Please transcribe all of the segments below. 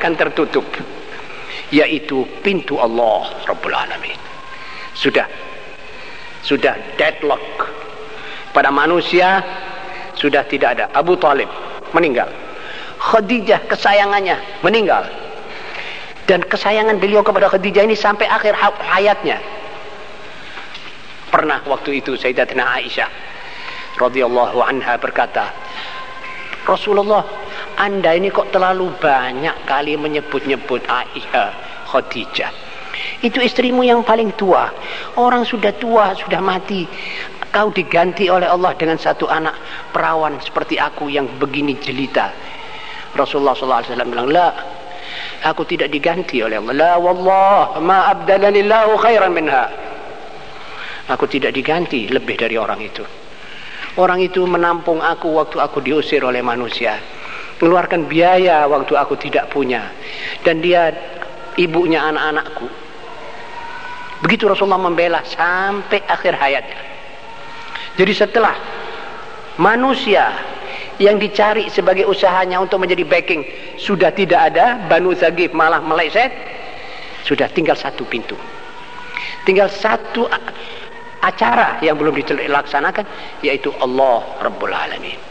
akan tertutup yaitu pintu Allah Rabbul Alamin. Sudah. Sudah deadlock. Pada manusia sudah tidak ada. Abu Talib meninggal. Khadijah kesayangannya meninggal. Dan kesayangan beliau kepada Khadijah ini sampai akhir hayatnya. Pernah waktu itu Sayyidatina Aisyah radhiyallahu anha berkata Rasulullah anda ini kok terlalu banyak kali menyebut-nyebut Aisyah Khadijah. Itu istrimu yang paling tua. Orang sudah tua sudah mati. Kau diganti oleh Allah dengan satu anak perawan seperti aku yang begini jelita. Rasulullah SAW bilang la aku tidak diganti oleh Allah. La wallah ma abdalani lahu khairan minha. Aku tidak diganti lebih dari orang itu. Orang itu menampung aku waktu aku diusir oleh manusia mengeluarkan biaya waktu aku tidak punya dan dia ibunya anak-anakku begitu Rasulullah membela sampai akhir hayatnya jadi setelah manusia yang dicari sebagai usahanya untuk menjadi backing sudah tidak ada, Banu Zagif malah meleset, sudah tinggal satu pintu. Tinggal satu acara yang belum dilaksanakan yaitu Allah Rabbul Alamin.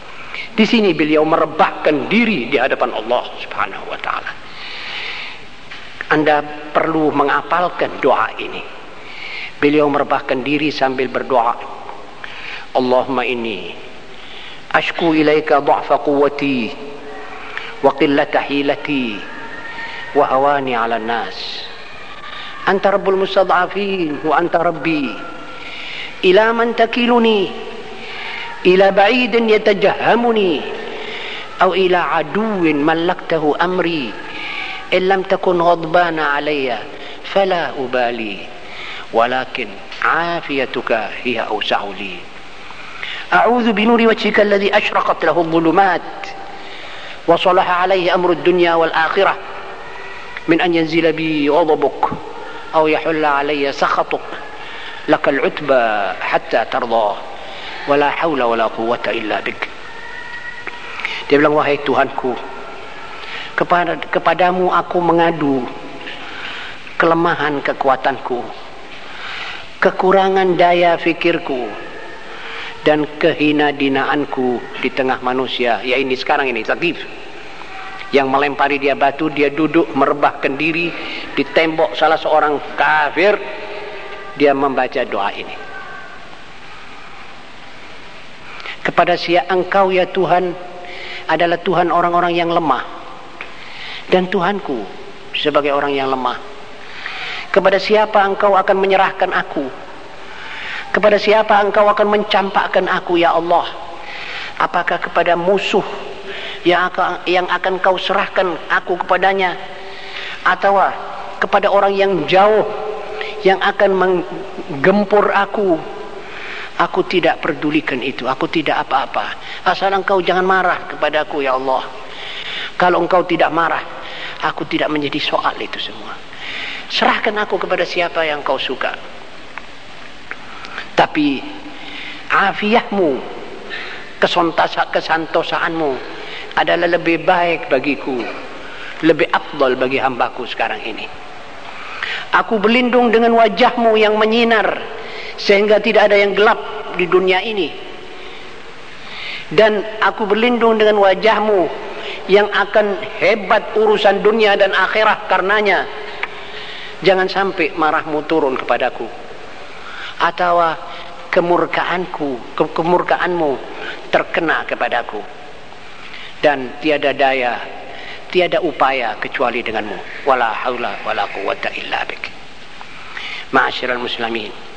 Di sini beliau merebahkan diri di hadapan Allah Subhanahu wa taala. Anda perlu mengapalkan doa ini. Beliau merebahkan diri sambil berdoa. Allahumma inni ashku ilaika dha'fa quwwati wa qillata hilati wa hawani 'ala nas. Anta rabbul mustad'afin wa anta rabbi. Ila man takiluni إلى بعيد يتجهمني أو إلى عدو ملكته أمري. إن لم تكن غضبان علي فلا أبالي ولكن عافيتك هي أوسع لي. أعوذ بنور وجهك الذي أشرقت له الظلمات وصلح عليه أمر الدنيا والآخرة. من أن ينزل بي غضبك أو يحل علي سخطك لك العتبى حتى ترضى. wala haula wala quwata illa bik. Dia bilang wahai Tuhanku kepada kepadamu aku mengadu kelemahan kekuatanku kekurangan daya fikirku dan kehina dinaanku di tengah manusia. Ya ini sekarang ini Zakif yang melempari dia batu dia duduk merebahkan diri di tembok salah seorang kafir. Dia membaca doa ini kepada siapa engkau ya Tuhan adalah Tuhan orang-orang yang lemah dan Tuhanku sebagai orang yang lemah kepada siapa engkau akan menyerahkan aku kepada siapa engkau akan mencampakkan aku ya Allah? Apakah kepada musuh yang akan, yang akan kau serahkan aku kepadanya? Atau kepada orang yang jauh yang akan menggempur aku? Aku tidak pedulikan itu. Aku tidak apa-apa. Asal engkau jangan marah kepada aku ya Allah. Kalau engkau tidak marah, aku tidak menjadi soal itu semua. Serahkan aku kepada siapa yang kau suka tapi afiahmu kesantosaanmu adalah lebih baik bagiku lebih afdal bagi hambaku sekarang ini aku berlindung dengan wajahmu yang menyinar sehingga tidak ada yang gelap di dunia ini. Dan aku berlindung dengan wajahmu yang akan hebat urusan dunia dan akhirat karenanya. Jangan sampai marahmu turun kepadaku. Atau kemurkaanku ke kemurkaanmu terkena kepadaku. Dan tiada daya tiada upaya kecuali denganmu. Wala haula wala quwata illa bik. Ma'asyiral muslimin